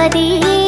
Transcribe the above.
ಪದೇ